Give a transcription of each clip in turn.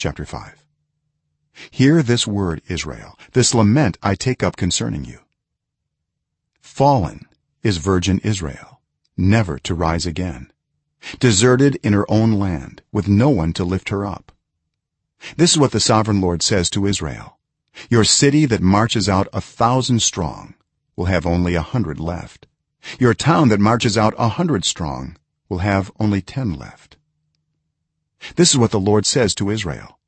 chapter 5 hear this word israel. This lament i take up concerning you. Fallen is virgin israel never to rise again. Deserted in her own land with no one to lift her up. This is what the sovereign lord says to israel. Your city that marches out a thousand strong will have only a hundred left. Your town that marches out a hundred strong will have only 10 left this is what the lord says to israel.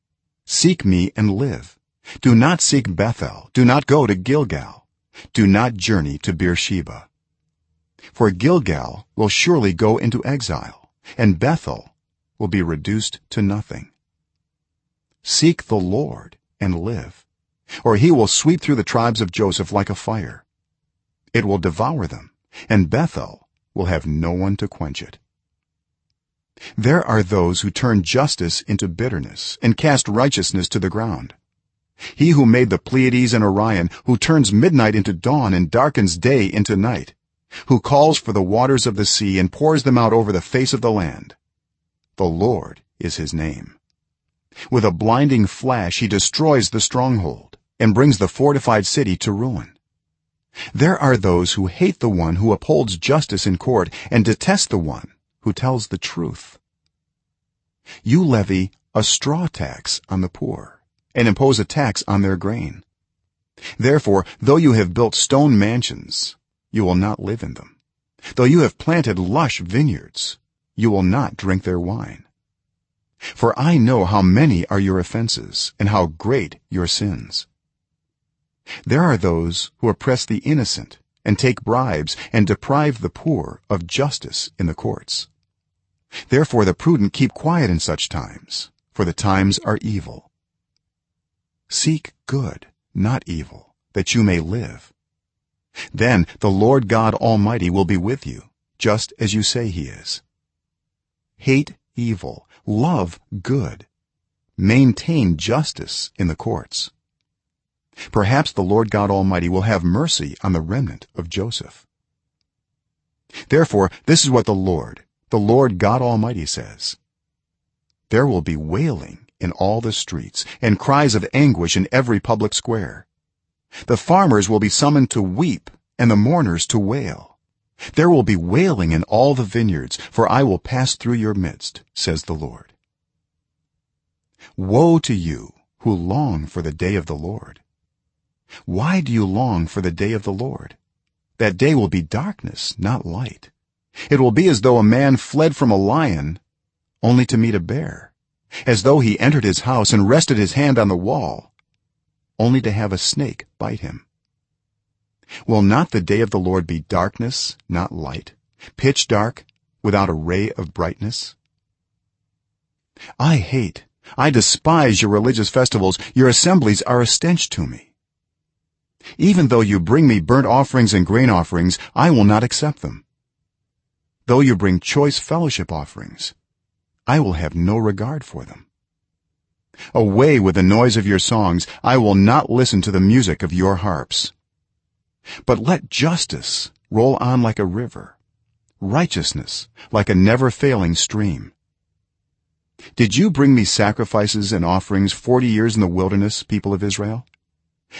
Seek me and live. Do not seek bethel. Do not go to gilgal. Do not journey to beersheba. For gilgal will surely go into exile and bethel will be reduced to nothing. Seek the lord and live or he will sweep through the tribes of joseph like a fire. It will devour them and bethel will have no one to quench it there are those who turn justice into bitterness and cast righteousness to the ground. He who made the pleiades and orion who turns midnight into dawn and darkens day into night who calls for the waters of the sea and pours them out over the face of the land. The lord is his name. With a blinding flash he destroys the stronghold and brings the fortified city to ruin. There are those who hate the one who upholds justice in court and detest the one who tells the truth. You levy a straw tax on the poor and impose a tax on their grain. Therefore though you have built stone mansions you will not live in them. Though you have planted lush vineyards you will not drink their wine. For i know how many are your offenses and how great your sins. There are those who oppress the innocent and take bribes and deprive the poor of justice in the courts therefore the prudent keep quiet in such times for the times are evil. Seek good not evil that you may live. Then the lord god almighty will be with you just as you say he is. Hate evil love good maintain justice in the courts. Perhaps the lord god almighty will have mercy on the remnant of joseph. Therefore this is what the lord the lord god almighty says there will be wailing in all the streets and cries of anguish in every public square. The farmers will be summoned to weep and the mourners to wail. There will be wailing in all the vineyards for i will pass through your midst says the lord. Woe to you who long for the day of the lord. Why do you long for the day of the lord? That day will be darkness not light it will be as though a man fled from a lion only to meet a bear as though he entered his house and rested his hand on the wall only to have a snake bite him. Will not the day of the lord be darkness not light? Pitch dark without a ray of brightness? I hate i despise your religious festivals. Your assemblies are a stench to me. Even though you bring me burnt offerings and grain offerings i will not accept them though you bring choice fellowship offerings i will have no regard for them. Away with the noise of your songs. I will not listen to the music of your harps. But let justice roll on like a river righteousness like a never failing stream. Did you bring me sacrifices and offerings 40 years in the wilderness people of israel?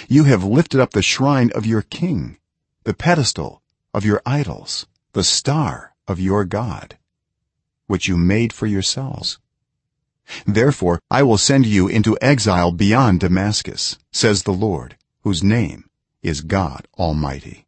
You have lifted up the shrine of your king the pedestal of your idols the star of your god which you made for yourselves. Therefore i will send you into exile beyond damascus says the lord whose name is god almighty